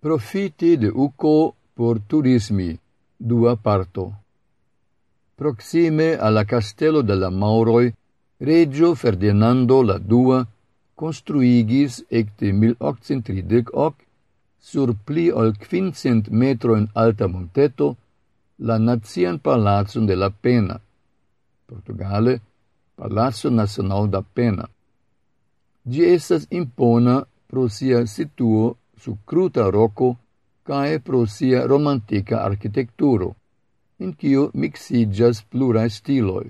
Profiti de uco por turismi, dua parto. Proxime alla castello de la Mauroi, Reggio Ferdinando la Dua construigis ecte 1838 sur pli ol quincent metro in alta monteto la nazian palazzo de la Pena, Portugale, Palazzo Nacional da Pena. Gi estas impona pro sia situo su cruta roco cae pro sia romantica architecturo, in cio mixigas plurae stiloi,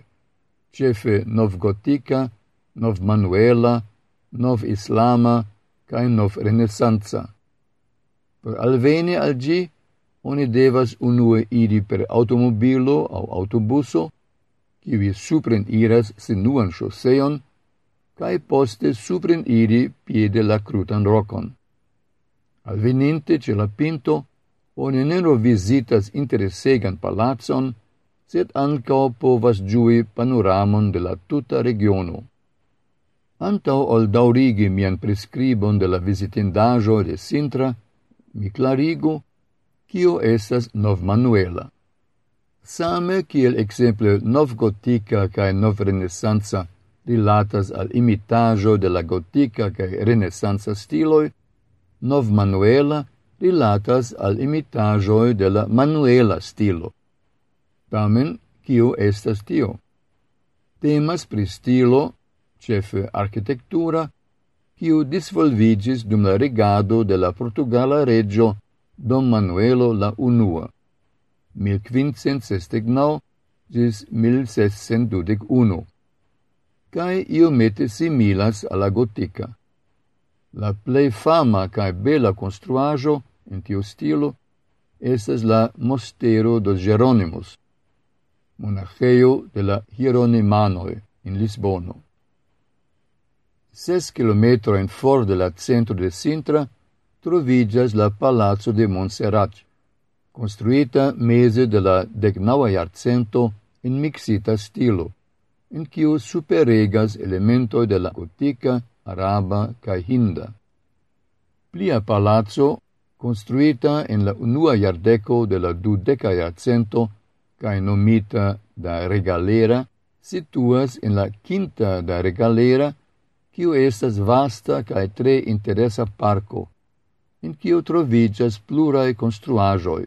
cefe novgotica, novmanuela, novislama, cae novrenessanza. Per alveni al gi, oni devas unue iri per automobilo au autobuso, kiwi supren iras sinuan shoseon, cae poste supren iri piede la crutan rocon. Alveninte ce la pinto, oni nero visitas interesegan palazon, sed ancao povas giui panoramon de la tuta regiono. Antau ol daurigi mian prescribon de la visitindajo de Sintra, mi clarigu, cio estas novmanuela. Same kiel exemple Nov Gotica cae Nov Renesanza rilatas al imitajo de la Gotica cae Renesanza stiloi, nov manuela rilatas al imitajoi de la manuela stilo. Tamen, kio estas tio? Temas pri stilo, cefe architectura, kiu disvolvigis dum la regado de la Portugala regio Dom Manuelo la Unua, 1569 gis 1621, cae iomete similas alla gotica. La plei fama cae bela construajo, in tiu stilo estes la Mostero dos Geronimus, monacheio de la Hieronimanoj in Lisbono. Ses kilometrojn for de la centro de Sintra trovigas la Palazzo de Montserrat, construita mese de la decnaua iarcento in mixita stilo, in quiu superegas elementoi de la gotica araba cae hinda. Plia palazzo, construita in la unua iardeco de la dudeca iarcento cae nomita da regalera, situas in la quinta da regalera, kiu estas vasta cae tre interesa parco, in kiu trovigas plurae construajoi,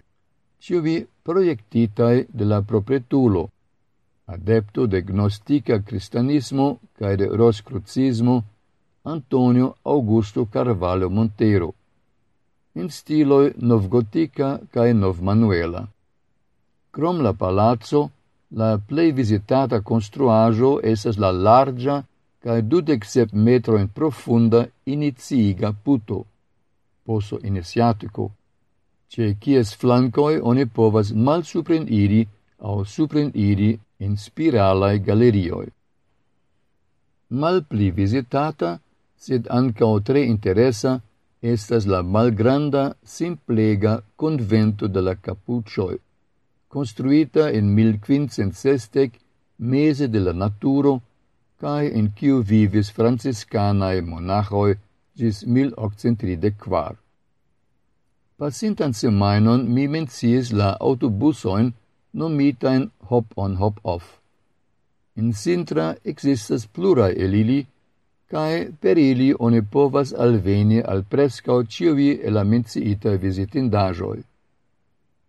ciuvi proiectitae de la propretulo, adepto de gnostica cristianismo cae de roscrucismo Antonio Augusto Carvalho Monteiro, in stiloi novgotica cae novmanuela. Crom la palazzo, la plei visitata construajo esas la larga cae dudec sep metro in profunda iniziga puto, poso iniziatico, ce cies flancoi oni povas mal supren iri au supren iri in spiralae galerioi. Mal pli visitata, sed ancao tre interesa estas la malgranda simplega convento de la Capuccioi, construita in 1560 mese de la naturo cae in quiu vivis franciscanae monachoi gis 1834. Pasintan semainon mi mencies la autobusoin nomitain hop-on hop-off. In Sintra existas plurae elili, cae per ili one povas alveni al prescau ciuvi el amenciita visitindajoi.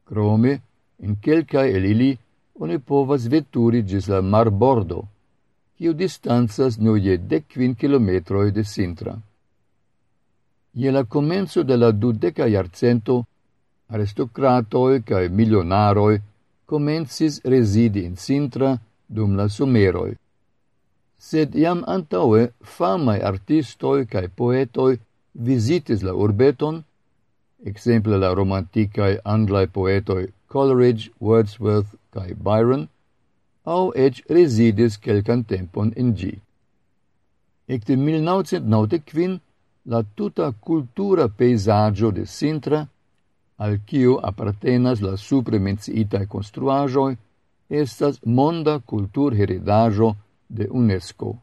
Crome, in quelcae el ili, oni povas veturi gis la mar bordo, kiu distanzas noie decvin kilometroi de Sintra. Je la comenzo de la dudeca iarcento, aristocratoi cae milionaroi comencis residi in Sintra dum la sumeroi sed iam antaue famae artistoi cae poetoi visitis la urbeton, exemple la romanticae anglae poetoi Coleridge, Wordsworth cae Byron, au ec residis quelcan tempon in gi. Ecte 1995 la tuta cultura peisaggio de Sintra, al quiu appartenas la supremenciitae construajoi, estas monda cultur heredajo de UNESCO.